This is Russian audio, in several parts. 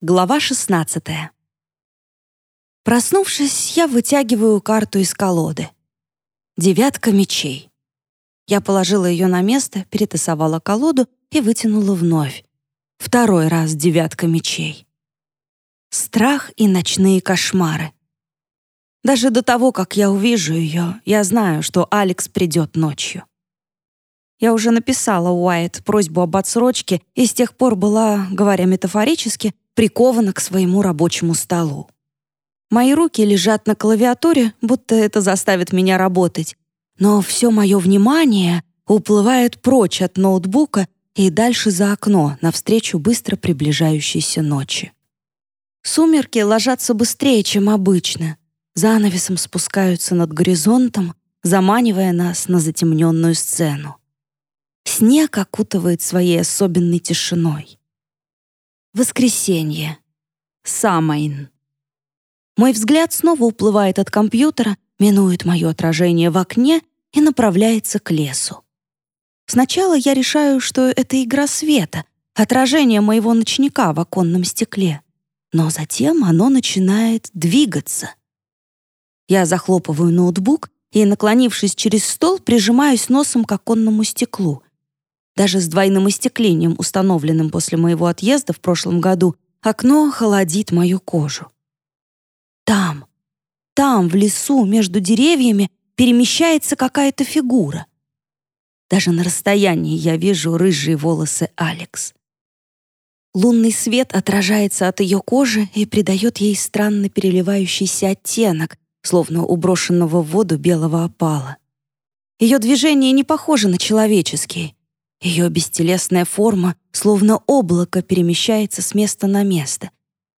Глава 16. Проснувшись, я вытягиваю карту из колоды. Девятка мечей. Я положила ее на место, перетасовала колоду и вытянула вновь. Второй раз девятка мечей. Страх и ночные кошмары. Даже до того, как я увижу ее, я знаю, что Алекс придет ночью. Я уже написала Уайт просьбу об отсрочке и с тех пор была, говоря метафорически, прикована к своему рабочему столу. Мои руки лежат на клавиатуре, будто это заставит меня работать, но все мое внимание уплывает прочь от ноутбука и дальше за окно, навстречу быстро приближающейся ночи. Сумерки ложатся быстрее, чем обычно, занавесом спускаются над горизонтом, заманивая нас на затемненную сцену. Снег окутывает своей особенной тишиной. Воскресенье. Самайн. Мой взгляд снова уплывает от компьютера, минует мое отражение в окне и направляется к лесу. Сначала я решаю, что это игра света, отражение моего ночника в оконном стекле. Но затем оно начинает двигаться. Я захлопываю ноутбук и, наклонившись через стол, прижимаюсь носом к оконному стеклу — даже с двойным остеклением, установленным после моего отъезда в прошлом году, окно холодит мою кожу. Там, там, в лесу, между деревьями, перемещается какая-то фигура. Даже на расстоянии я вижу рыжие волосы Алекс. Лунный свет отражается от ее кожи и придает ей странно переливающийся оттенок, словно у брошенного в воду белого опала. Ее движения не похожи на человеческие. Ее бестелесная форма, словно облако, перемещается с места на место,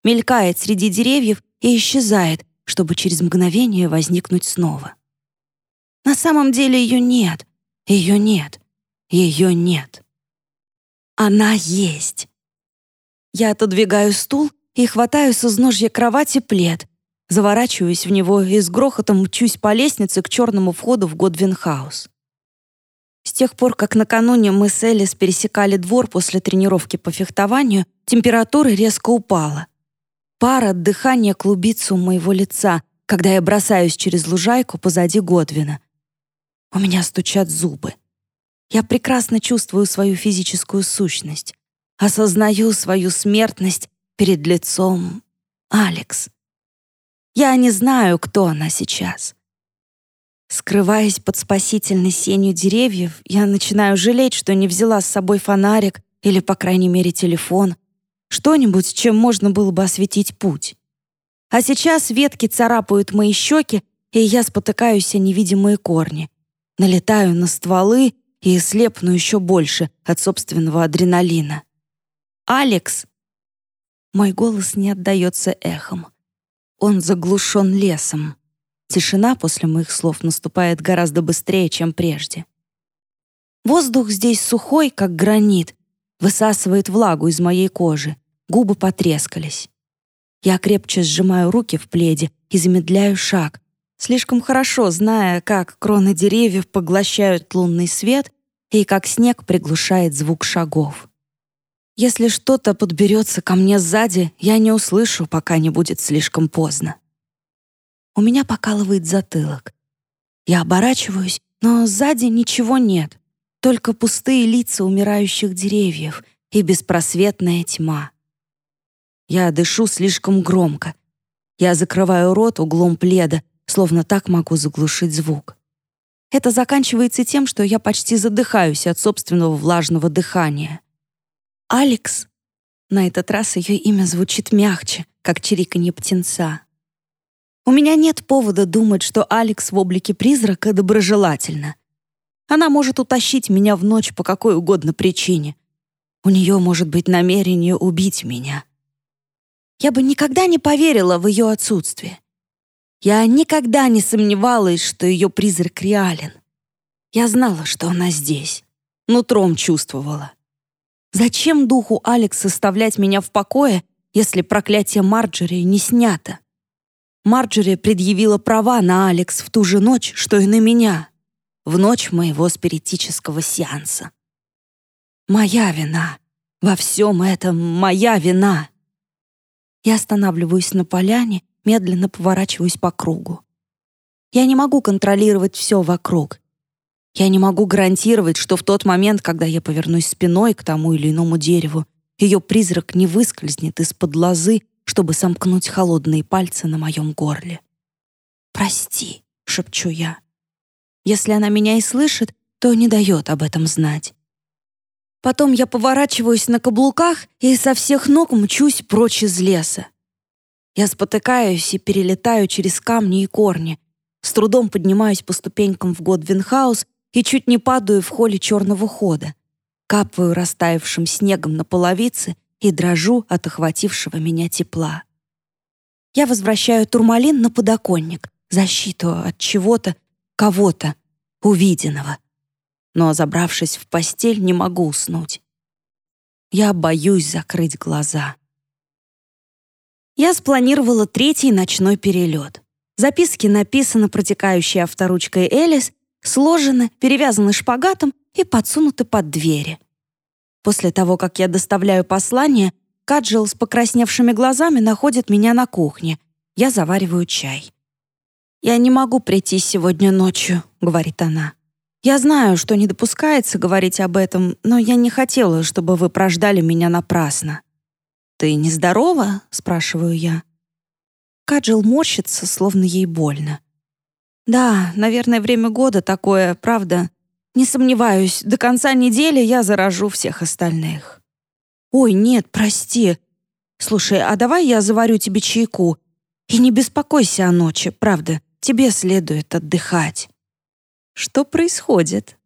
мелькает среди деревьев и исчезает, чтобы через мгновение возникнуть снова. На самом деле ее нет, ее нет, ее нет. Она есть. Я отодвигаю стул и хватаю с изножья кровати плед, заворачиваюсь в него и с грохотом мчусь по лестнице к черному входу в Годвинхаус. С тех пор, как накануне мы с Элис пересекали двор после тренировки по фехтованию, температура резко упала. Пар от дыхания клубится у моего лица, когда я бросаюсь через лужайку позади Годвина. У меня стучат зубы. Я прекрасно чувствую свою физическую сущность, осознаю свою смертность перед лицом Алекс. Я не знаю, кто она сейчас. Скрываясь под спасительной сенью деревьев, я начинаю жалеть, что не взяла с собой фонарик или, по крайней мере, телефон. Что-нибудь, чем можно было бы осветить путь. А сейчас ветки царапают мои щеки, и я спотыкаюсь о невидимые корни. Налетаю на стволы и слепну еще больше от собственного адреналина. «Алекс!» Мой голос не отдается эхом. Он заглушен лесом. Тишина после моих слов наступает гораздо быстрее, чем прежде. Воздух здесь сухой, как гранит, высасывает влагу из моей кожи, губы потрескались. Я крепче сжимаю руки в пледе и замедляю шаг, слишком хорошо зная, как кроны деревьев поглощают лунный свет и как снег приглушает звук шагов. Если что-то подберется ко мне сзади, я не услышу, пока не будет слишком поздно. У меня покалывает затылок. Я оборачиваюсь, но сзади ничего нет. Только пустые лица умирающих деревьев и беспросветная тьма. Я дышу слишком громко. Я закрываю рот углом пледа, словно так могу заглушить звук. Это заканчивается тем, что я почти задыхаюсь от собственного влажного дыхания. «Алекс?» На этот раз ее имя звучит мягче, как чириканье птенца. У меня нет повода думать, что Алекс в облике призрака доброжелательна. Она может утащить меня в ночь по какой угодно причине. У нее может быть намерение убить меня. Я бы никогда не поверила в ее отсутствие. Я никогда не сомневалась, что ее призрак реален. Я знала, что она здесь. Нутром чувствовала. Зачем духу Алекс оставлять меня в покое, если проклятие Марджери не снято? Марджери предъявила права на Алекс в ту же ночь, что и на меня, в ночь моего спиритического сеанса. Моя вина. Во всем этом моя вина. Я останавливаюсь на поляне, медленно поворачиваюсь по кругу. Я не могу контролировать все вокруг. Я не могу гарантировать, что в тот момент, когда я повернусь спиной к тому или иному дереву, ее призрак не выскользнет из-под лозы, чтобы сомкнуть холодные пальцы на моем горле. «Прости», — шепчу я. Если она меня и слышит, то не дает об этом знать. Потом я поворачиваюсь на каблуках и со всех ног мчусь прочь из леса. Я спотыкаюсь и перелетаю через камни и корни, с трудом поднимаюсь по ступенькам в Годвинхаус и чуть не падаю в холле черного хода. Капаю растаявшим снегом на половице и дрожу от охватившего меня тепла. Я возвращаю турмалин на подоконник, защиту от чего-то, кого-то, увиденного. Но, забравшись в постель, не могу уснуть. Я боюсь закрыть глаза. Я спланировала третий ночной перелет. Записки написаны протекающей авторучкой Элис, сложены, перевязаны шпагатом и подсунуты под двери. После того, как я доставляю послание, Каджил с покрасневшими глазами находит меня на кухне. Я завариваю чай. «Я не могу прийти сегодня ночью», — говорит она. «Я знаю, что не допускается говорить об этом, но я не хотела, чтобы вы прождали меня напрасно». «Ты нездорова?» — спрашиваю я. Каджил морщится, словно ей больно. «Да, наверное, время года такое, правда. Не сомневаюсь, до конца недели я заражу всех остальных». «Ой, нет, прости. Слушай, а давай я заварю тебе чайку. И не беспокойся о ночи, правда. Тебе следует отдыхать». «Что происходит?»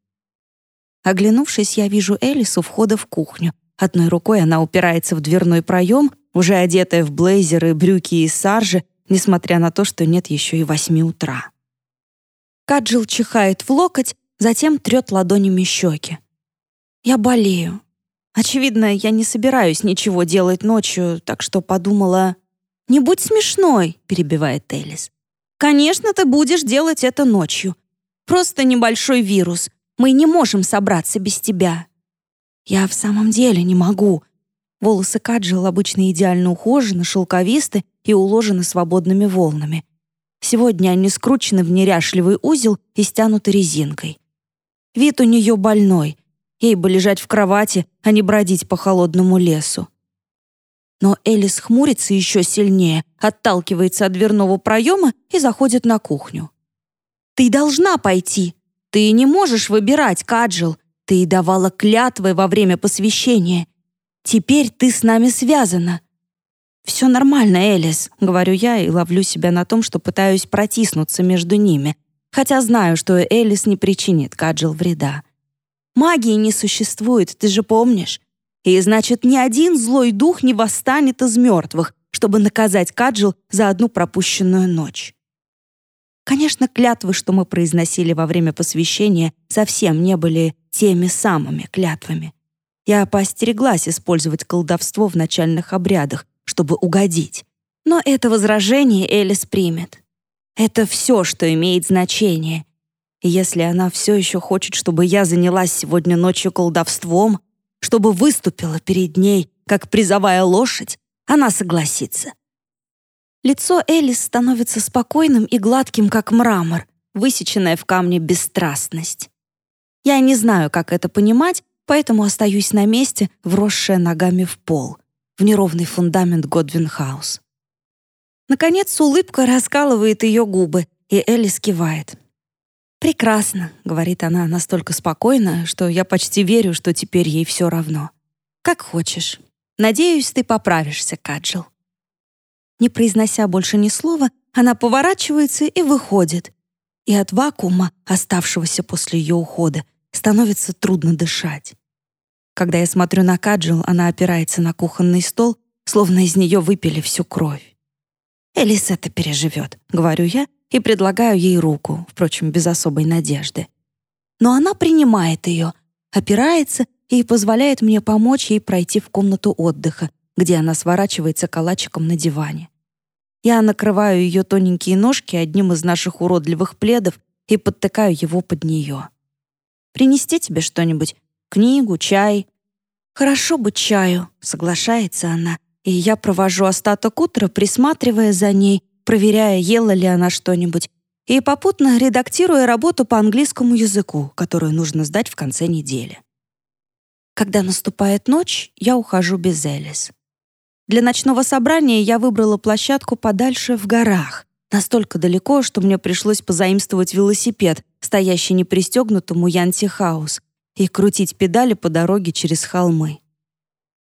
Оглянувшись, я вижу Элис у входа в кухню. Одной рукой она упирается в дверной проем, уже одетая в блейзеры, брюки и саржи, несмотря на то, что нет еще и восьми утра. Каджил чихает в локоть, затем трет ладонями щеки. «Я болею. Очевидно, я не собираюсь ничего делать ночью, так что подумала...» «Не будь смешной», — перебивает Элис. «Конечно, ты будешь делать это ночью. Просто небольшой вирус. Мы не можем собраться без тебя». «Я в самом деле не могу». Волосы Каджил обычно идеально ухожены, шелковисты и уложены свободными волнами. Сегодня они скручены в неряшливый узел и стянуты резинкой. Вид у нее больной. Ей бы лежать в кровати, а не бродить по холодному лесу. Но Элис хмурится еще сильнее, отталкивается от дверного проема и заходит на кухню. «Ты должна пойти. Ты не можешь выбирать, Каджил. Ты давала клятвы во время посвящения. Теперь ты с нами связана». «Все нормально, Элис», — говорю я и ловлю себя на том, что пытаюсь протиснуться между ними, хотя знаю, что Элис не причинит Каджил вреда. «Магии не существует, ты же помнишь? И значит, ни один злой дух не восстанет из мертвых, чтобы наказать Каджил за одну пропущенную ночь. Конечно, клятвы, что мы произносили во время посвящения, совсем не были теми самыми клятвами. Я поостереглась использовать колдовство в начальных обрядах, чтобы угодить. Но это возражение Элис примет. Это все, что имеет значение. Если она все еще хочет, чтобы я занялась сегодня ночью колдовством, чтобы выступила перед ней, как призовая лошадь, она согласится. Лицо Элис становится спокойным и гладким, как мрамор, высеченная в камне бесстрастность. Я не знаю, как это понимать, поэтому остаюсь на месте, вросшая ногами в пол, в неровный фундамент Годвин-хаус. Наконец улыбка раскалывает ее губы, и Элис кивает. «Прекрасно», — говорит она настолько спокойно, что я почти верю, что теперь ей все равно. «Как хочешь. Надеюсь, ты поправишься, Каджил». Не произнося больше ни слова, она поворачивается и выходит. И от вакуума, оставшегося после ее ухода, становится трудно дышать. Когда я смотрю на Каджил, она опирается на кухонный стол, словно из нее выпили всю кровь. «Элис это переживет», — говорю я, и предлагаю ей руку, впрочем, без особой надежды. Но она принимает ее, опирается и позволяет мне помочь ей пройти в комнату отдыха, где она сворачивается калачиком на диване. Я накрываю ее тоненькие ножки одним из наших уродливых пледов и подтыкаю его под нее. «Принести тебе что-нибудь? Книгу, чай?» «Хорошо бы чаю», — соглашается она, и я провожу остаток утра, присматривая за ней, проверяя, ела ли она что-нибудь, и попутно редактируя работу по английскому языку, которую нужно сдать в конце недели. Когда наступает ночь, я ухожу без Элис. Для ночного собрания я выбрала площадку подальше в горах, настолько далеко, что мне пришлось позаимствовать велосипед, стоящий непристегнутым у Янти Хаус, и крутить педали по дороге через холмы.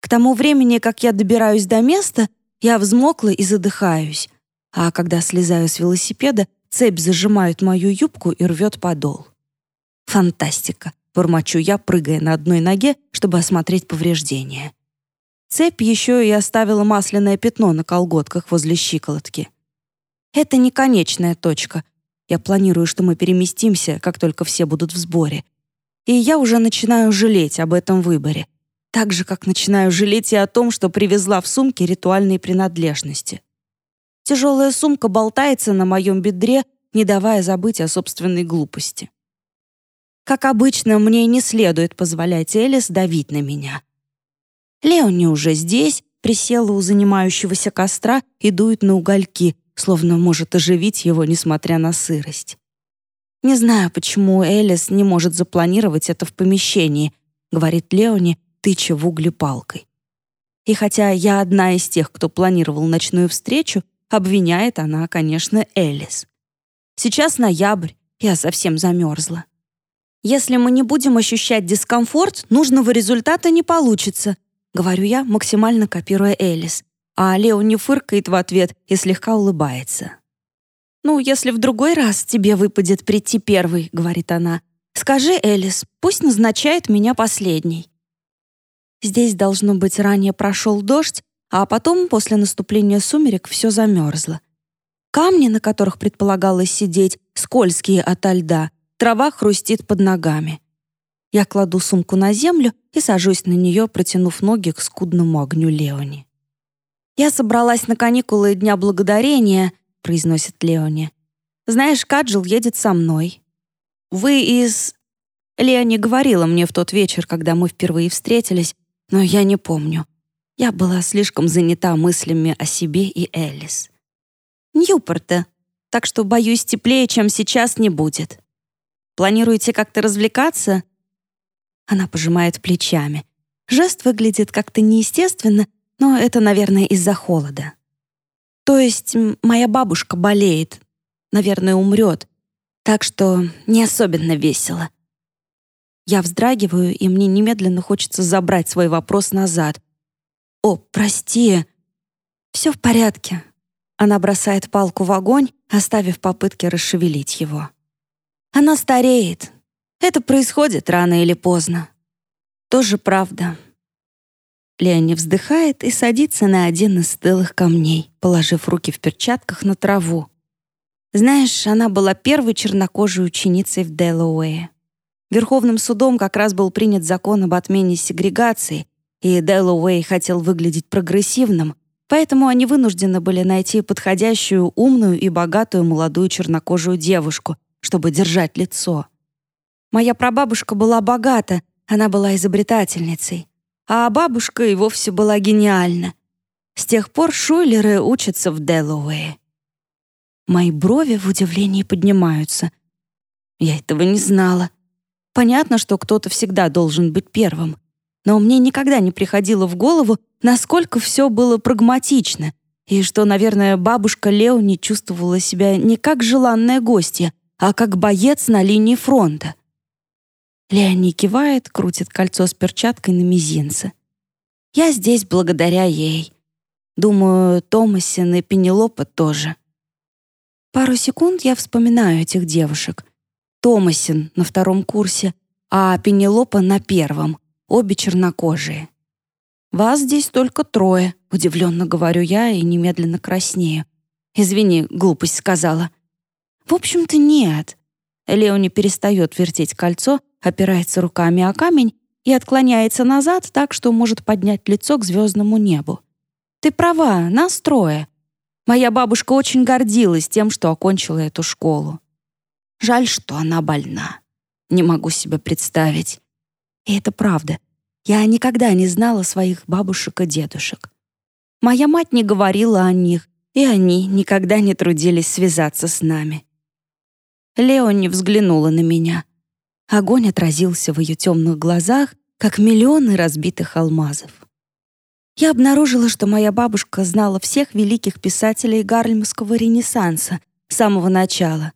К тому времени, как я добираюсь до места, я взмокла и задыхаюсь, а когда слезаю с велосипеда, цепь зажимает мою юбку и рвет подол. Фантастика, бормочу я, прыгая на одной ноге, чтобы осмотреть повреждения. Цепь еще и оставила масляное пятно на колготках возле щиколотки. Это не конечная точка. Я планирую, что мы переместимся, как только все будут в сборе. И я уже начинаю жалеть об этом выборе. Так же, как начинаю жалеть и о том, что привезла в сумке ритуальные принадлежности. Тяжелая сумка болтается на моем бедре, не давая забыть о собственной глупости. Как обычно, мне не следует позволять Элис давить на меня. Леони уже здесь, присела у занимающегося костра и дует на угольки, словно может оживить его, несмотря на сырость. «Не знаю, почему Элис не может запланировать это в помещении», говорит Леони, тыча в угли палкой. И хотя я одна из тех, кто планировал ночную встречу, обвиняет она, конечно, Элис. Сейчас ноябрь, я совсем замерзла. Если мы не будем ощущать дискомфорт, нужного результата не получится, говорю я, максимально копируя Элис а Лео не фыркает в ответ и слегка улыбается. «Ну, если в другой раз тебе выпадет прийти первый», — говорит она, «скажи Элис, пусть назначает меня последней». Здесь, должно быть, ранее прошел дождь, а потом, после наступления сумерек, все замерзло. Камни, на которых предполагалось сидеть, скользкие ото льда, трава хрустит под ногами. Я кладу сумку на землю и сажусь на нее, протянув ноги к скудному огню Леони. «Я собралась на каникулы Дня Благодарения», — произносит Леони. «Знаешь, Каджил едет со мной». «Вы из...» Леони говорила мне в тот вечер, когда мы впервые встретились, но я не помню. Я была слишком занята мыслями о себе и Элис. «Ньюпорта, так что, боюсь, теплее, чем сейчас, не будет. Планируете как-то развлекаться?» Она пожимает плечами. Жест выглядит как-то неестественно, но это, наверное, из-за холода. То есть моя бабушка болеет, наверное, умрет, так что не особенно весело. Я вздрагиваю, и мне немедленно хочется забрать свой вопрос назад. «О, прости!» «Все в порядке». Она бросает палку в огонь, оставив попытки расшевелить его. Она стареет. Это происходит рано или поздно. Тоже правда. Леони вздыхает и садится на один из стылых камней, положив руки в перчатках на траву. Знаешь, она была первой чернокожей ученицей в Делауэе. Верховным судом как раз был принят закон об отмене сегрегации, и Делауэй хотел выглядеть прогрессивным, поэтому они вынуждены были найти подходящую, умную и богатую молодую чернокожую девушку, чтобы держать лицо. Моя прабабушка была богата, она была изобретательницей а бабушка и вовсе была гениальна. С тех пор Шуйлеры учатся в Делауэе. Мои брови в удивлении поднимаются. Я этого не знала. Понятно, что кто-то всегда должен быть первым, но мне никогда не приходило в голову, насколько все было прагматично, и что, наверное, бабушка Леони чувствовала себя не как желанная гостья, а как боец на линии фронта. Леони кивает, крутит кольцо с перчаткой на мизинце. Я здесь благодаря ей. Думаю, Томасин и Пенелопа тоже. Пару секунд я вспоминаю этих девушек. Томасин на втором курсе, а Пенелопа на первом, обе чернокожие. «Вас здесь только трое», — удивленно говорю я и немедленно краснею. «Извини, глупость сказала». «В общем-то, нет». Леони перестает вертеть кольцо опирается руками о камень и отклоняется назад так, что может поднять лицо к звездному небу. «Ты права, нас трое. Моя бабушка очень гордилась тем, что окончила эту школу. Жаль, что она больна. Не могу себе представить. И это правда. Я никогда не знала своих бабушек и дедушек. Моя мать не говорила о них, и они никогда не трудились связаться с нами. Леони взглянула на меня. Огонь отразился в ее темных глазах, как миллионы разбитых алмазов. Я обнаружила, что моя бабушка знала всех великих писателей Гарлемского ренессанса с самого начала.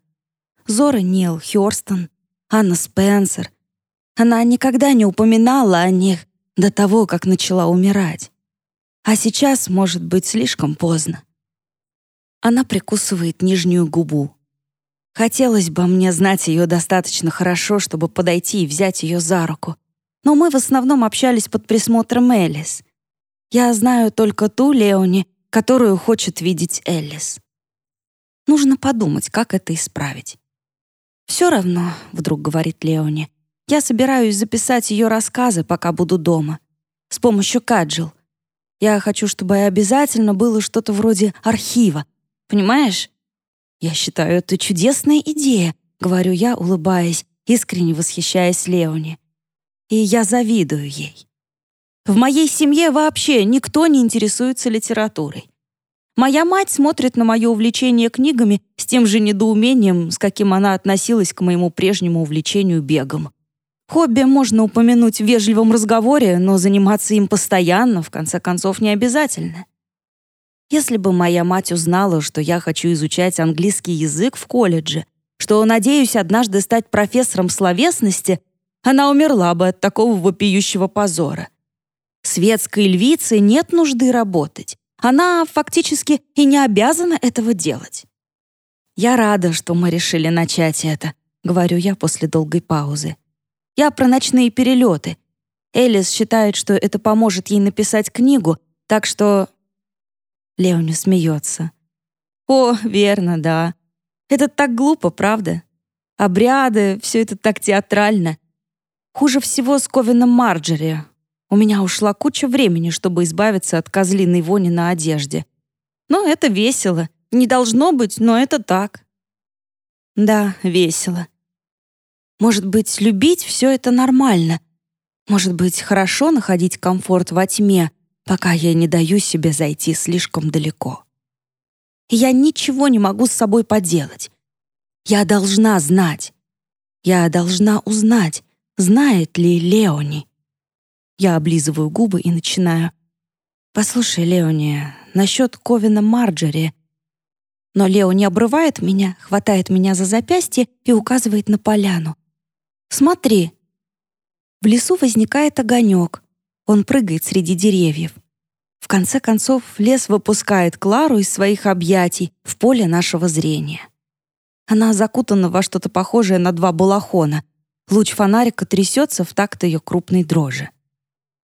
Зора Нил Хёрстон, Анна Спенсер. Она никогда не упоминала о них до того, как начала умирать. А сейчас, может быть, слишком поздно. Она прикусывает нижнюю губу. Хотелось бы мне знать ее достаточно хорошо, чтобы подойти и взять ее за руку. Но мы в основном общались под присмотром Элис. Я знаю только ту Леони, которую хочет видеть Элис. Нужно подумать, как это исправить. «Все равно», — вдруг говорит Леони, «я собираюсь записать ее рассказы, пока буду дома. С помощью Каджил. Я хочу, чтобы обязательно было что-то вроде архива. Понимаешь? Я считаю, это чудесная идея, говорю я, улыбаясь, искренне восхищаясь Леони. И я завидую ей. В моей семье вообще никто не интересуется литературой. Моя мать смотрит на мое увлечение книгами с тем же недоумением, с каким она относилась к моему прежнему увлечению бегом. Хобби можно упомянуть в вежливом разговоре, но заниматься им постоянно, в конце концов, не обязательно. Если бы моя мать узнала, что я хочу изучать английский язык в колледже, что надеюсь однажды стать профессором словесности, она умерла бы от такого вопиющего позора. Светской львице нет нужды работать. Она фактически и не обязана этого делать. «Я рада, что мы решили начать это», — говорю я после долгой паузы. Я про ночные перелеты. Элис считает, что это поможет ей написать книгу, так что...» Леони смеется. «О, верно, да. Это так глупо, правда? Обряды, все это так театрально. Хуже всего с Ковином Марджери. У меня ушла куча времени, чтобы избавиться от козлиной вони на одежде. Но это весело. Не должно быть, но это так. Да, весело. Может быть, любить все это нормально. Может быть, хорошо находить комфорт во тьме, пока я не даю себе зайти слишком далеко. я ничего не могу с собой поделать. Я должна знать. Я должна узнать, знает ли Леони. Я облизываю губы и начинаю. «Послушай, Леони, насчет Ковина Марджери...» Но Леони обрывает меня, хватает меня за запястье и указывает на поляну. Смотри!» В лесу возникает огонек. Он прыгает среди деревьев. В конце концов, лес выпускает Клару из своих объятий в поле нашего зрения. Она закутана во что-то похожее на два балахона. Луч фонарика трясется в такт ее крупной дрожи.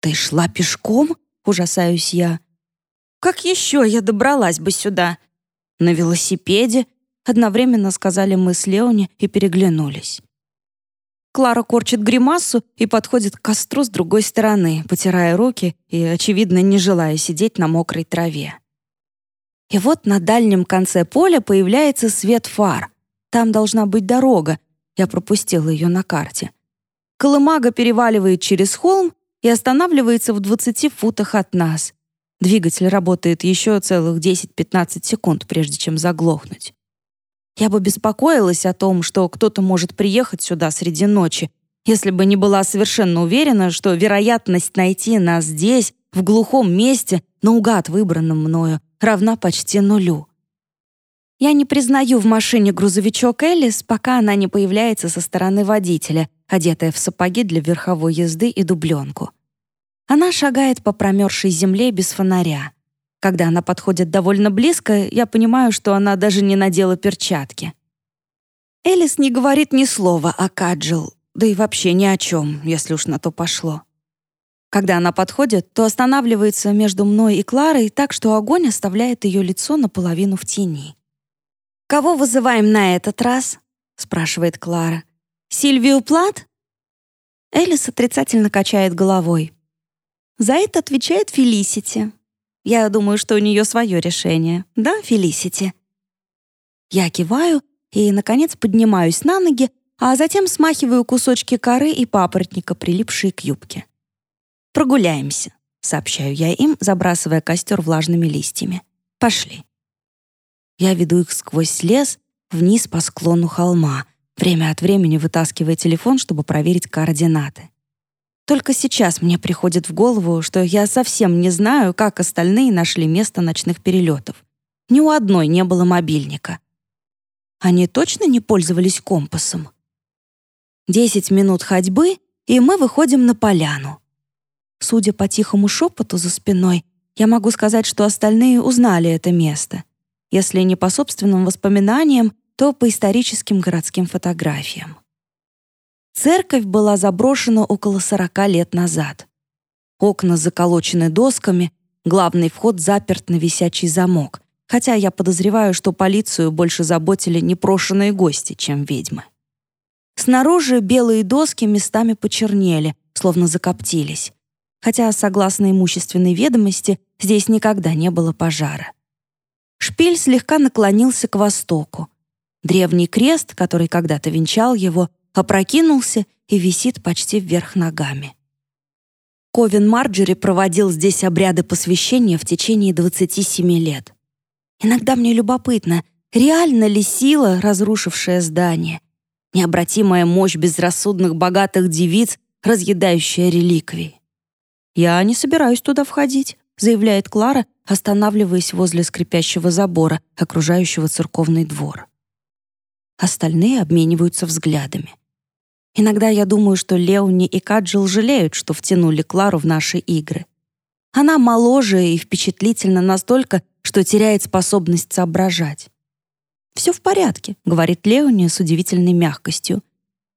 «Ты шла пешком?» — ужасаюсь я. «Как еще я добралась бы сюда?» «На велосипеде», — одновременно сказали мы с Леони и переглянулись. Клара корчит гримасу и подходит к костру с другой стороны, потирая руки и, очевидно, не желая сидеть на мокрой траве. И вот на дальнем конце поля появляется свет фар. Там должна быть дорога. Я пропустила ее на карте. Колымага переваливает через холм и останавливается в 20 футах от нас. Двигатель работает еще целых 10-15 секунд, прежде чем заглохнуть. Я бы беспокоилась о том, что кто-то может приехать сюда среди ночи, если бы не была совершенно уверена, что вероятность найти нас здесь, в глухом месте, наугад выбранном мною, равна почти нулю. Я не признаю в машине грузовичок Элис, пока она не появляется со стороны водителя, одетая в сапоги для верховой езды и дубленку. Она шагает по промерзшей земле без фонаря. Когда она подходит довольно близко, я понимаю, что она даже не надела перчатки. Элис не говорит ни слова о Каджил, да и вообще ни о чем, если уж на то пошло. Когда она подходит, то останавливается между мной и Кларой так, что огонь оставляет ее лицо наполовину в тени. «Кого вызываем на этот раз?» — спрашивает Клара. «Сильвию Плат?» Элис отрицательно качает головой. За это отвечает Фелисити. Я думаю, что у нее свое решение. Да, Фелисити?» Я киваю и, наконец, поднимаюсь на ноги, а затем смахиваю кусочки коры и папоротника, прилипшие к юбке. «Прогуляемся. — сообщаю я им, забрасывая костер влажными листьями. «Пошли». Я веду их сквозь лес вниз по склону холма, время от времени вытаскивая телефон, чтобы проверить координаты. Только сейчас мне приходит в голову, что я совсем не знаю, как остальные нашли место ночных перелетов. Ни у одной не было мобильника. Они точно не пользовались компасом? Десять минут ходьбы, и мы выходим на поляну. Судя по тихому шепоту за спиной, я могу сказать, что остальные узнали это место. Если не по собственным воспоминаниям, то по историческим городским фотографиям. Церковь была заброшена около 40 лет назад. Окна заколочены досками, главный вход заперт на висячий замок, хотя я подозреваю, что полицию больше заботили непрошенные гости, чем ведьмы. Снаружи белые доски местами почернели, словно закоптились, хотя, согласно имущественной ведомости, здесь никогда не было пожара. Шпиль слегка наклонился к востоку. Древний крест, который когда-то венчал его, опрокинулся и висит почти вверх ногами. Ковен Марджери проводил здесь обряды посвящения в течение 27 лет. Иногда мне любопытно, реально ли сила, разрушившая здание, необратимая мощь безрассудных богатых девиц, разъедающая реликвии. «Я не собираюсь туда входить», — заявляет Клара, останавливаясь возле скрипящего забора, окружающего церковный двор. Остальные обмениваются взглядами. Иногда я думаю, что Леони и Каджил жалеют, что втянули Клару в наши игры. Она моложе и впечатлительна настолько, что теряет способность соображать. «Все в порядке», — говорит Леони с удивительной мягкостью.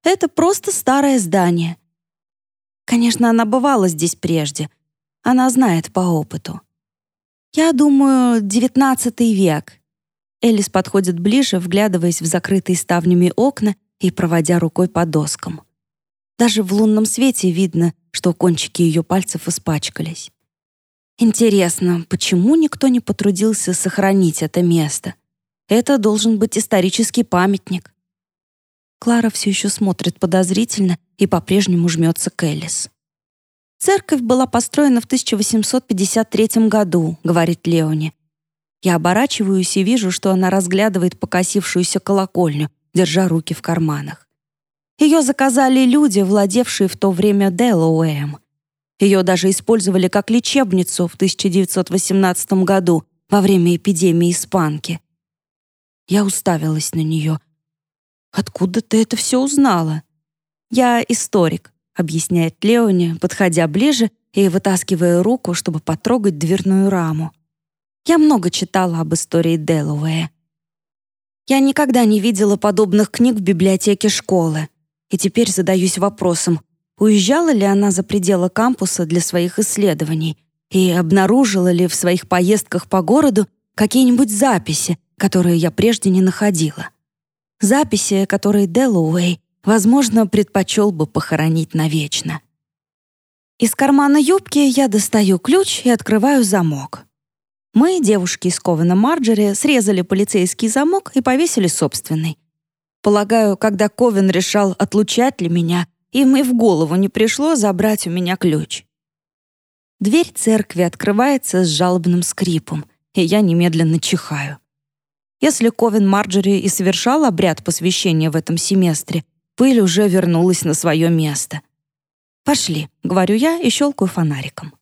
«Это просто старое здание». Конечно, она бывала здесь прежде. Она знает по опыту. Я думаю, девятнадцатый век. Элис подходит ближе, вглядываясь в закрытые ставнями окна и проводя рукой по доскам. Даже в лунном свете видно, что кончики ее пальцев испачкались. Интересно, почему никто не потрудился сохранить это место? Это должен быть исторический памятник. Клара все еще смотрит подозрительно и по-прежнему жмется к Элис. «Церковь была построена в 1853 году», — говорит Леони. Я оборачиваюсь и вижу, что она разглядывает покосившуюся колокольню, держа руки в карманах. Ее заказали люди, владевшие в то время Делауэем. Ее даже использовали как лечебницу в 1918 году во время эпидемии испанки. Я уставилась на нее. «Откуда ты это все узнала?» «Я историк», — объясняет Леони, подходя ближе и вытаскивая руку, чтобы потрогать дверную раму. «Я много читала об истории Делауэя. Я никогда не видела подобных книг в библиотеке школы. И теперь задаюсь вопросом, уезжала ли она за пределы кампуса для своих исследований и обнаружила ли в своих поездках по городу какие-нибудь записи, которые я прежде не находила. Записи, которые Дэллоуэй, возможно, предпочел бы похоронить навечно. Из кармана юбки я достаю ключ и открываю замок. Мы, девушки из Ковена Марджери, срезали полицейский замок и повесили собственный. Полагаю, когда Ковен решал, отлучать ли меня, им и в голову не пришло забрать у меня ключ. Дверь церкви открывается с жалобным скрипом, и я немедленно чихаю. Если Ковен Марджери и совершал обряд посвящения в этом семестре, пыль уже вернулась на свое место. «Пошли», — говорю я и щелкаю фонариком.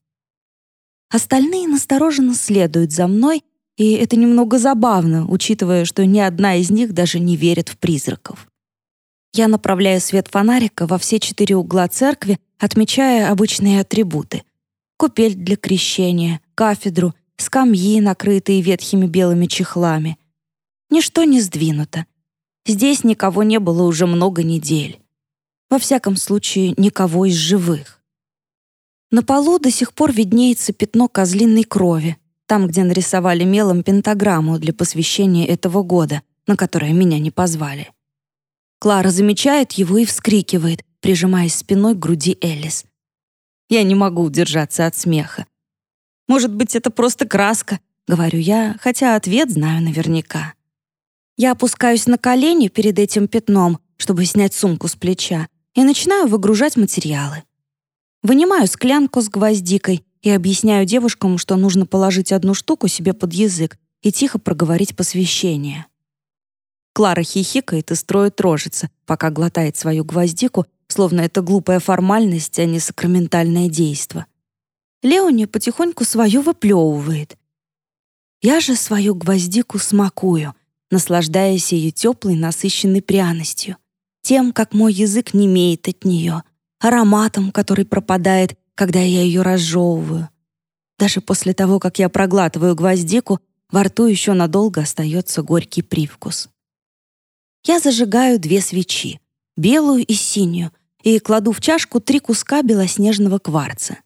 Остальные настороженно следуют за мной, и это немного забавно, учитывая, что ни одна из них даже не верит в призраков. Я направляю свет фонарика во все четыре угла церкви, отмечая обычные атрибуты. Купель для крещения, кафедру, скамьи, накрытые ветхими белыми чехлами. Ничто не сдвинуто. Здесь никого не было уже много недель. Во всяком случае, никого из живых. На полу до сих пор виднеется пятно козлиной крови, там, где нарисовали мелом пентаграмму для посвящения этого года, на которое меня не позвали. Клара замечает его и вскрикивает, прижимаясь спиной к груди Элис. Я не могу удержаться от смеха. «Может быть, это просто краска», — говорю я, хотя ответ знаю наверняка. Я опускаюсь на колени перед этим пятном, чтобы снять сумку с плеча, и начинаю выгружать материалы. Вынимаю склянку с гвоздикой, и объясняю девушкам, что нужно положить одну штуку себе под язык и тихо проговорить посвящение. Клара хихикает и строит рожицы, пока глотает свою гвоздику, словно это глупая формальность, а не сакраментальное действо. Леони потихоньку свою выплевывает. Я же свою гвоздику смакую, наслаждаясь ее теплой, насыщенной пряностью, тем, как мой язык не имеет от нее, ароматом, который пропадает, когда я ее разжевываю. Даже после того, как я проглатываю гвоздику, во рту еще надолго остается горький привкус. Я зажигаю две свечи, белую и синюю, и кладу в чашку три куска белоснежного кварца.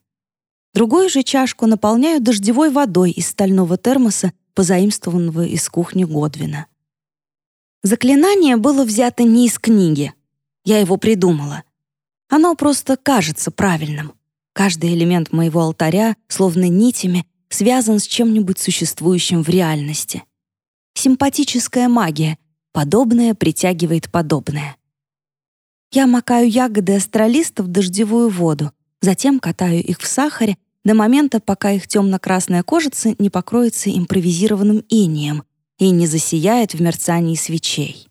Другую же чашку наполняю дождевой водой из стального термоса, позаимствованного из кухни Годвина. Заклинание было взято не из книги. Я его придумала. Оно просто кажется правильным. Каждый элемент моего алтаря, словно нитями, связан с чем-нибудь существующим в реальности. Симпатическая магия, подобное притягивает подобное. Я макаю ягоды астролиста в дождевую воду, затем катаю их в сахаре до момента, пока их темно-красная кожица не покроется импровизированным инием и не засияет в мерцании свечей.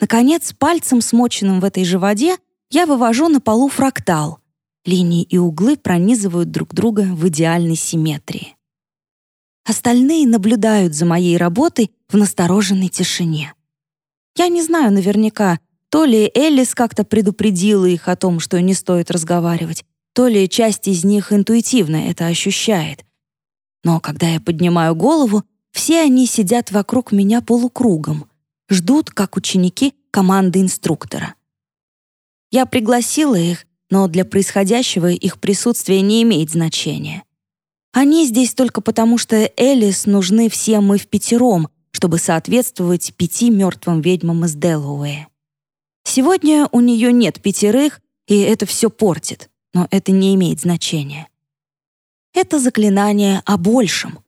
Наконец, пальцем, смоченным в этой же воде, я вывожу на полу фрактал. Линии и углы пронизывают друг друга в идеальной симметрии. Остальные наблюдают за моей работой в настороженной тишине. Я не знаю наверняка, то ли Элис как-то предупредила их о том, что не стоит разговаривать, то ли часть из них интуитивно это ощущает. Но когда я поднимаю голову, все они сидят вокруг меня полукругом, ждут, как ученики команды инструктора. Я пригласила их, но для происходящего их присутствие не имеет значения. Они здесь только потому, что Элис нужны все мы в пятером, чтобы соответствовать пяти мертвым ведьмам из Делауэя. Сегодня у нее нет пятерых, и это все портит, но это не имеет значения. Это заклинание о большем.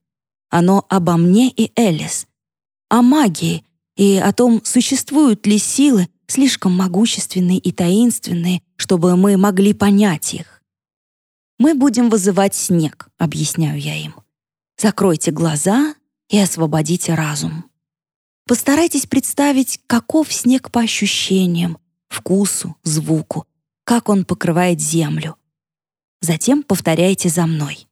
Оно обо мне и Элис, о магии и о том, существуют ли силы, слишком могущественные и таинственные, чтобы мы могли понять их. «Мы будем вызывать снег», — объясняю я им. «Закройте глаза и освободите разум. Постарайтесь представить, каков снег по ощущениям, вкусу, звуку, как он покрывает землю. Затем повторяйте за мной.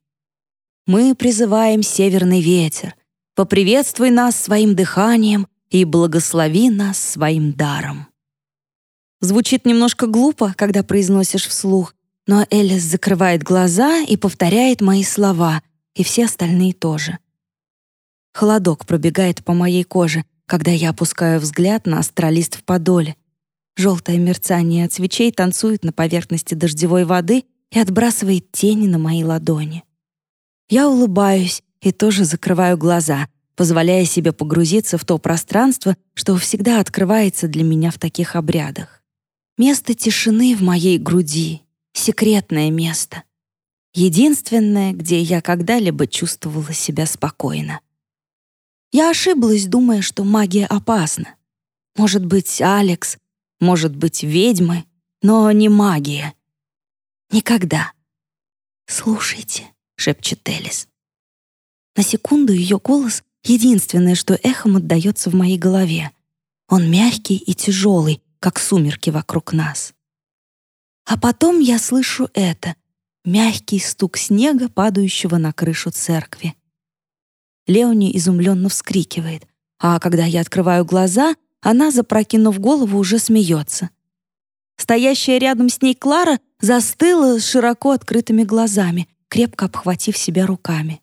Мы призываем северный ветер. Поприветствуй нас своим дыханием и благослови нас своим даром. Звучит немножко глупо, когда произносишь вслух, но Элис закрывает глаза и повторяет мои слова, и все остальные тоже. Холодок пробегает по моей коже, когда я опускаю взгляд на астралист в подоле. Желтое мерцание от свечей танцует на поверхности дождевой воды и отбрасывает тени на мои ладони. Я улыбаюсь и тоже закрываю глаза, позволяя себе погрузиться в то пространство, что всегда открывается для меня в таких обрядах. Место тишины в моей груди, секретное место. Единственное, где я когда-либо чувствовала себя спокойно. Я ошиблась, думая, что магия опасна. Может быть, Алекс, может быть, ведьмы, но не магия. Никогда. «Слушайте», — шепчет Элис. На секунду ее голос — единственное, что эхом отдаётся в моей голове. Он мягкий и тяжелый, как сумерки вокруг нас. А потом я слышу это — мягкий стук снега, падающего на крышу церкви. Леони изумленно вскрикивает, а когда я открываю глаза, она, запрокинув голову, уже смеется. Стоящая рядом с ней Клара застыла с широко открытыми глазами, крепко обхватив себя руками.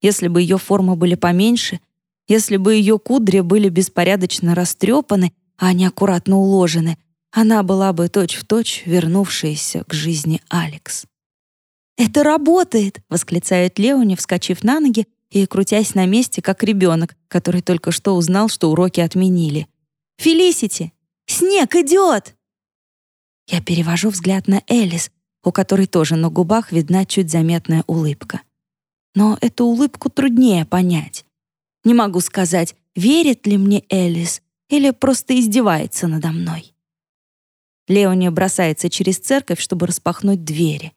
Если бы ее формы были поменьше, если бы ее кудри были беспорядочно растрепаны, а не аккуратно уложены, она была бы точь-в-точь точь вернувшаяся к жизни Алекс. «Это работает!» — восклицает Леони, вскочив на ноги и крутясь на месте, как ребенок, который только что узнал, что уроки отменили. «Фелисити! Снег идет!» Я перевожу взгляд на Элис, у которой тоже на губах видна чуть заметная улыбка. Но эту улыбку труднее понять. Не могу сказать, верит ли мне Элис или просто издевается надо мной. Леония бросается через церковь, чтобы распахнуть двери.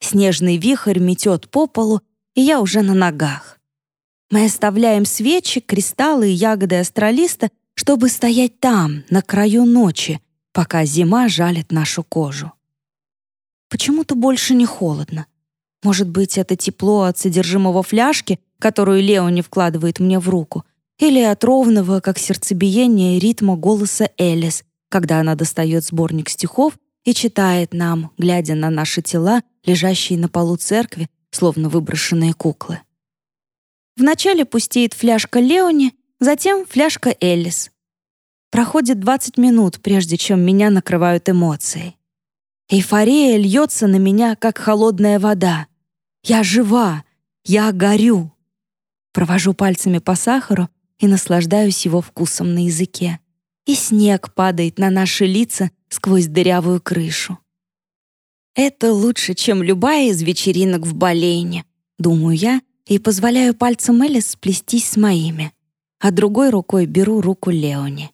Снежный вихрь метет по полу, и я уже на ногах. Мы оставляем свечи, кристаллы и ягоды астралиста, чтобы стоять там, на краю ночи, пока зима жалит нашу кожу. Почему-то больше не холодно. Может быть, это тепло от содержимого фляжки, которую Леони вкладывает мне в руку, или от ровного, как сердцебиение, ритма голоса Элис, когда она достает сборник стихов и читает нам, глядя на наши тела, лежащие на полу церкви, словно выброшенные куклы. Вначале пустеет фляжка Леони, затем фляжка Элис. Проходит 20 минут, прежде чем меня накрывают эмоции. Эйфория льется на меня, как холодная вода. Я жива, я горю. Провожу пальцами по сахару и наслаждаюсь его вкусом на языке. И снег падает на наши лица сквозь дырявую крышу. Это лучше, чем любая из вечеринок в Болейне, думаю я, и позволяю пальцам Элис сплестись с моими, а другой рукой беру руку Леони.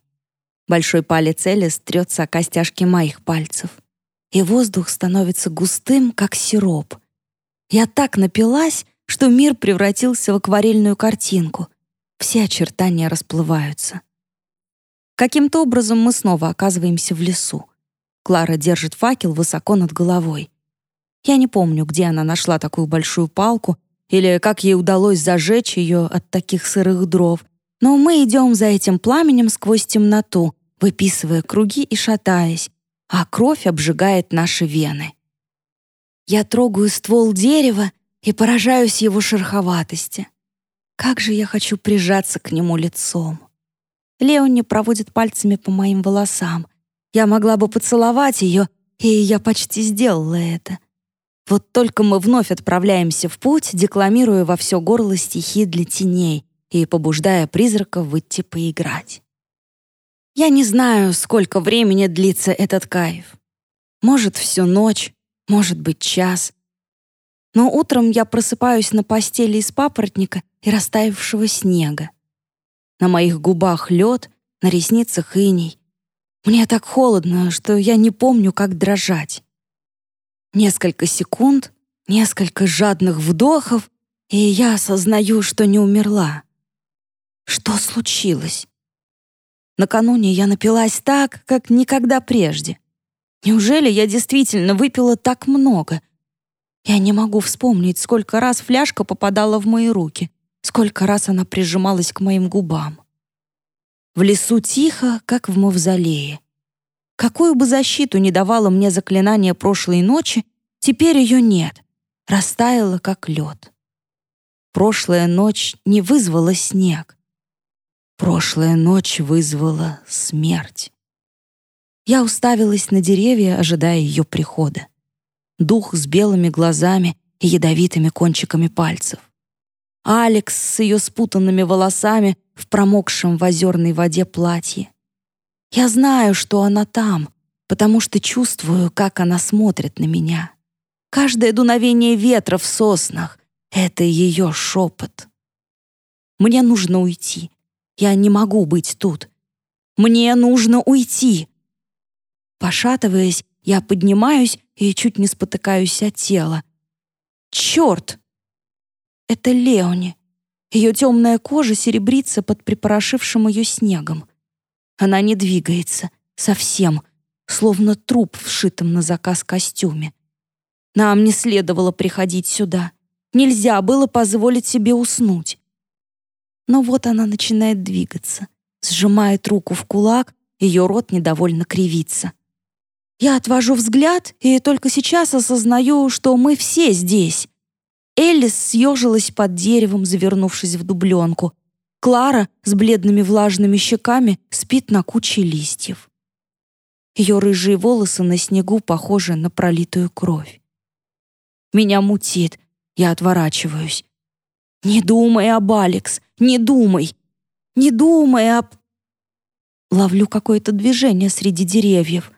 Большой палец Элис трется о костяшки моих пальцев, и воздух становится густым, как сироп. Я так напилась, что мир превратился в акварельную картинку. Все очертания расплываются. Каким-то образом мы снова оказываемся в лесу. Клара держит факел высоко над головой. Я не помню, где она нашла такую большую палку или как ей удалось зажечь ее от таких сырых дров, но мы идем за этим пламенем сквозь темноту, выписывая круги и шатаясь, а кровь обжигает наши вены. Я трогаю ствол дерева и поражаюсь его шероховатости. Как же я хочу прижаться к нему лицом. Леони проводит пальцами по моим волосам. Я могла бы поцеловать ее, и я почти сделала это. Вот только мы вновь отправляемся в путь, декламируя во все горло стихи для теней и побуждая призраков выйти поиграть. Я не знаю, сколько времени длится этот кайф. Может, всю ночь, может быть, час. Но утром я просыпаюсь на постели из папоротника и растаявшего снега. На моих губах лед, на ресницах иней. Мне так холодно, что я не помню, как дрожать. Несколько секунд, несколько жадных вдохов, и я осознаю, что не умерла. Что случилось? Накануне я напилась так, как никогда прежде. Неужели я действительно выпила так много? Я не могу вспомнить, сколько раз фляжка попадала в мои руки, сколько раз она прижималась к моим губам. В лесу тихо, как в мавзолее. Какую бы защиту не давало мне заклинание прошлой ночи, теперь ее нет, растаяла, как лед. Прошлая ночь не вызвала снег. Прошлая ночь вызвала смерть. Я уставилась на деревья, ожидая ее прихода. Дух с белыми глазами и ядовитыми кончиками пальцев. Алекс с ее спутанными волосами в промокшем в озерной воде платье. Я знаю, что она там, потому что чувствую, как она смотрит на меня. Каждое дуновение ветра в соснах — это ее шепот. Мне нужно уйти. Я не могу быть тут. Мне нужно уйти. Пошатываясь, я поднимаюсь и чуть не спотыкаюсь от тела. Черт! Это Леони. Ее темная кожа серебрится под припорошившим ее снегом. Она не двигается. Совсем. Словно труп в шитом на заказ костюме. Нам не следовало приходить сюда. Нельзя было позволить себе уснуть. Но вот она начинает двигаться. Сжимает руку в кулак, ее рот недовольно кривится. Я отвожу взгляд и только сейчас осознаю, что мы все здесь. Элис съежилась под деревом, завернувшись в дубленку, Клара с бледными влажными щеками спит на куче листьев. Ее рыжие волосы на снегу похожи на пролитую кровь. Меня мутит, я отворачиваюсь. Не думай об Алекс, не думай, не думай об... Ловлю какое-то движение среди деревьев.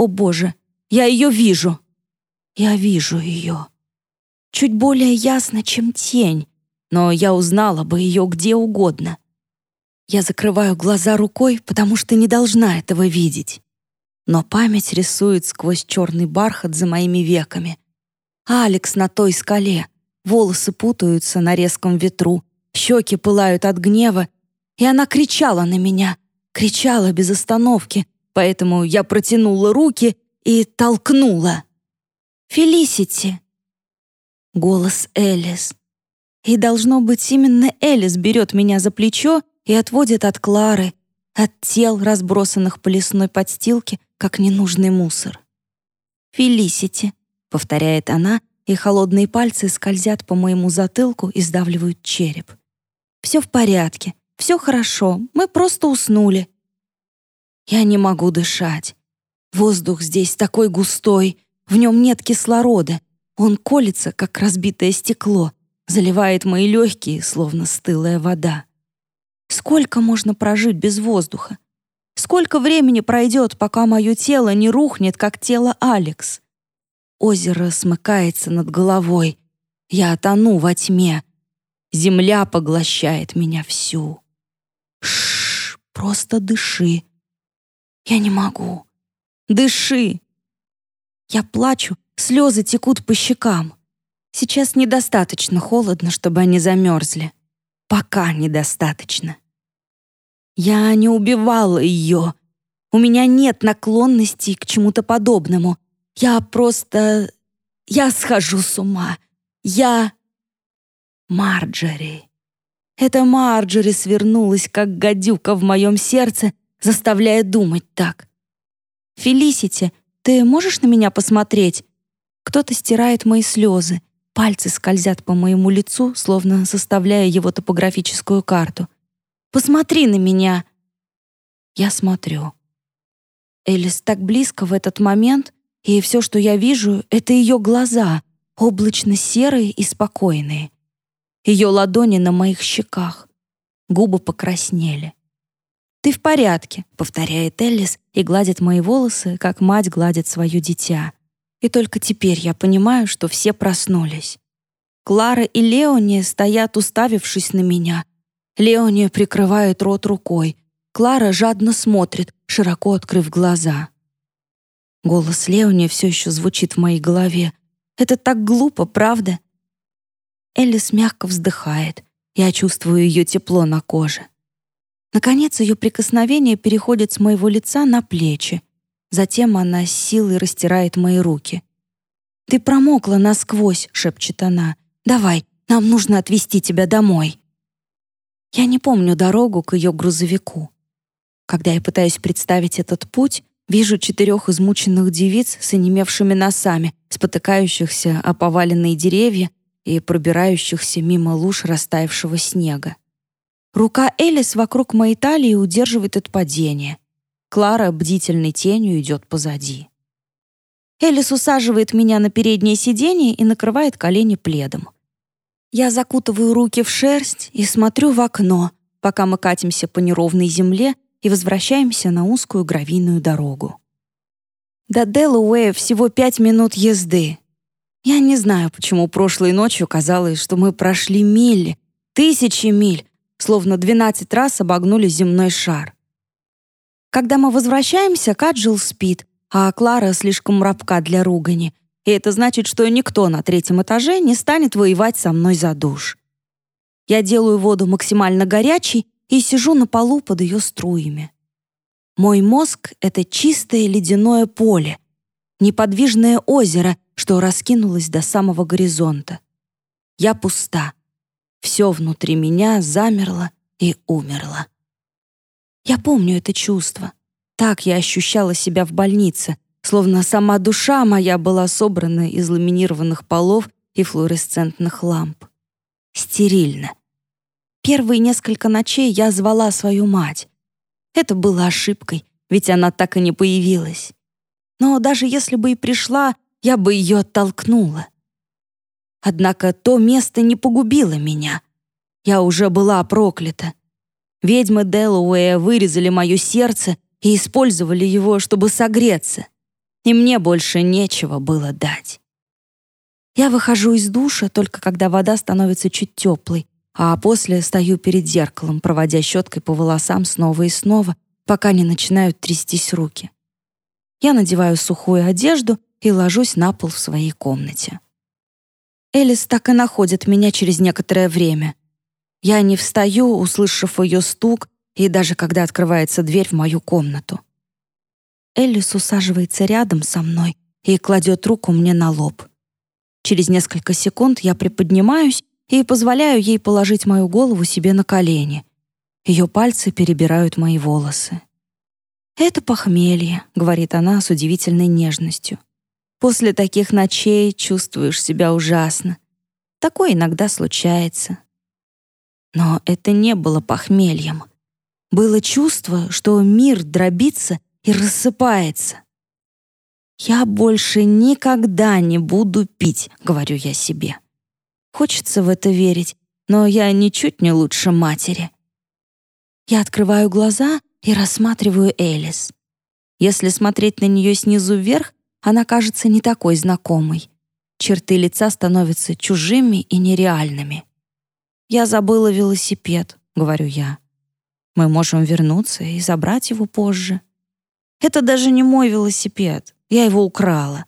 О боже, я ее вижу. Я вижу ее. Чуть более ясно, чем тень, но я узнала бы ее где угодно. Я закрываю глаза рукой, потому что не должна этого видеть. Но память рисует сквозь черный бархат за моими веками. Алекс на той скале. Волосы путаются на резком ветру, щеки пылают от гнева, и она кричала на меня, кричала без остановки, поэтому я протянула руки и толкнула. «Фелисити!» Голос Элис. И, должно быть, именно Элис берет меня за плечо и отводит от Клары, от тел, разбросанных по лесной подстилке, как ненужный мусор. «Фелисити», — повторяет она, и холодные пальцы скользят по моему затылку и сдавливают череп. «Все в порядке, все хорошо, мы просто уснули». Я не могу дышать. Воздух здесь такой густой, в нем нет кислорода. Он колется, как разбитое стекло, заливает мои легкие, словно стылая вода. Сколько можно прожить без воздуха? Сколько времени пройдет, пока мое тело не рухнет, как тело Алекс? Озеро смыкается над головой. Я тону во тьме. Земля поглощает меня всю. Шш, просто дыши. Я не могу. Дыши. Я плачу, слезы текут по щекам. Сейчас недостаточно холодно, чтобы они замерзли. Пока недостаточно. Я не убивала ее. У меня нет наклонностей к чему-то подобному. Я просто... Я схожу с ума. Я... Марджери. Это Марджери свернулась, как гадюка в моем сердце, заставляя думать так. «Фелисити, ты можешь на меня посмотреть?» Кто-то стирает мои слезы. Пальцы скользят по моему лицу, словно составляя его топографическую карту. «Посмотри на меня!» Я смотрю. Элис так близко в этот момент, и все, что я вижу, — это ее глаза, облачно-серые и спокойные. Ее ладони на моих щеках. Губы покраснели. «Ты в порядке», — повторяет Эллис и гладит мои волосы, как мать гладит свое дитя. И только теперь я понимаю, что все проснулись. Клара и Леония стоят, уставившись на меня. Леония прикрывает рот рукой. Клара жадно смотрит, широко открыв глаза. Голос Леония все еще звучит в моей голове. Это так глупо, правда? Эллис мягко вздыхает. Я чувствую ее тепло на коже. Наконец, ее прикосновение переходит с моего лица на плечи. Затем она с силой растирает мои руки. «Ты промокла насквозь», — шепчет она. «Давай, нам нужно отвезти тебя домой». Я не помню дорогу к ее грузовику. Когда я пытаюсь представить этот путь, вижу четырех измученных девиц с онемевшими носами, спотыкающихся о поваленные деревья и пробирающихся мимо луж растаявшего снега. Рука Элис вокруг моей талии удерживает от падения. Клара бдительной тенью идет позади. Элис усаживает меня на переднее сиденье и накрывает колени пледом. Я закутываю руки в шерсть и смотрю в окно, пока мы катимся по неровной земле и возвращаемся на узкую гравийную дорогу. До Делауэя всего пять минут езды. Я не знаю, почему прошлой ночью казалось, что мы прошли мили, тысячи миль, словно 12 раз обогнули земной шар. Когда мы возвращаемся, Каджил спит, а Клара слишком рабка для ругани, и это значит, что никто на третьем этаже не станет воевать со мной за душ. Я делаю воду максимально горячей и сижу на полу под ее струями. Мой мозг — это чистое ледяное поле, неподвижное озеро, что раскинулось до самого горизонта. Я пуста. Все внутри меня замерло и умерло. Я помню это чувство. Так я ощущала себя в больнице, словно сама душа моя была собрана из ламинированных полов и флуоресцентных ламп. Стерильно. Первые несколько ночей я звала свою мать. Это было ошибкой, ведь она так и не появилась. Но даже если бы и пришла, я бы ее оттолкнула. Однако то место не погубило меня. Я уже была проклята. Ведьмы Делуэя вырезали мое сердце и использовали его, чтобы согреться. И мне больше нечего было дать. Я выхожу из душа только когда вода становится чуть теплой, а после стою перед зеркалом, проводя щеткой по волосам снова и снова, пока не начинают трястись руки. Я надеваю сухую одежду и ложусь на пол в своей комнате. Элис так и находит меня через некоторое время. Я не встаю, услышав ее стук, и даже когда открывается дверь в мою комнату. Элис усаживается рядом со мной и кладет руку мне на лоб. Через несколько секунд я приподнимаюсь и позволяю ей положить мою голову себе на колени. Ее пальцы перебирают мои волосы. «Это похмелье», — говорит она с удивительной нежностью. «После таких ночей чувствуешь себя ужасно. Такое иногда случается». Но это не было похмельем. Было чувство, что мир дробится и рассыпается. «Я больше никогда не буду пить», — говорю я себе. Хочется в это верить, но я ничуть не лучше матери. Я открываю глаза и рассматриваю Элис. Если смотреть на нее снизу вверх, она кажется не такой знакомой. Черты лица становятся чужими и нереальными. «Я забыла велосипед», — говорю я. «Мы можем вернуться и забрать его позже». «Это даже не мой велосипед. Я его украла».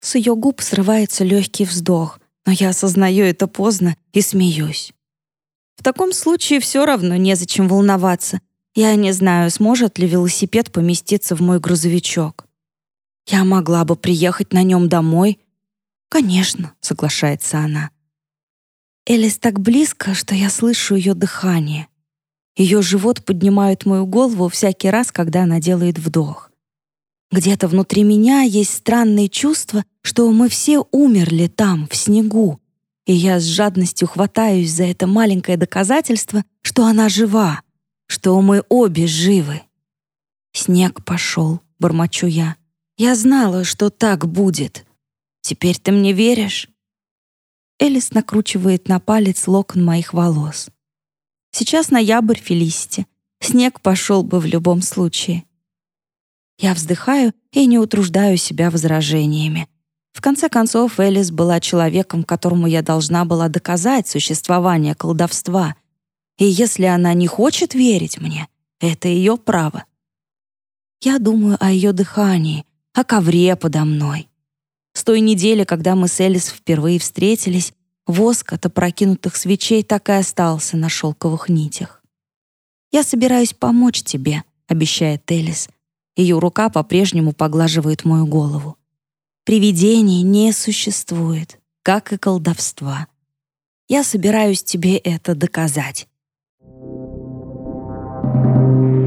С ее губ срывается легкий вздох, но я осознаю это поздно и смеюсь. В таком случае все равно незачем волноваться. Я не знаю, сможет ли велосипед поместиться в мой грузовичок. Я могла бы приехать на нем домой. Конечно, соглашается она. Элис так близко, что я слышу ее дыхание. Ее живот поднимает мою голову всякий раз, когда она делает вдох. Где-то внутри меня есть странное чувство, что мы все умерли там, в снегу, и я с жадностью хватаюсь за это маленькое доказательство, что она жива, что мы обе живы. Снег пошел, бормочу я. Я знала, что так будет. Теперь ты мне веришь? Элис накручивает на палец локон моих волос. Сейчас ноябрь Фелисити. Снег пошел бы в любом случае. Я вздыхаю и не утруждаю себя возражениями. В конце концов, Элис была человеком, которому я должна была доказать существование колдовства. И если она не хочет верить мне, это ее право. Я думаю о ее дыхании, о ковре подо мной. С той недели, когда мы с Элис впервые встретились, воск от опрокинутых свечей так и остался на шелковых нитях. «Я собираюсь помочь тебе», — обещает Элис. Ее рука по-прежнему поглаживает мою голову. «Привидений не существует, как и колдовства. Я собираюсь тебе это доказать». Thank you.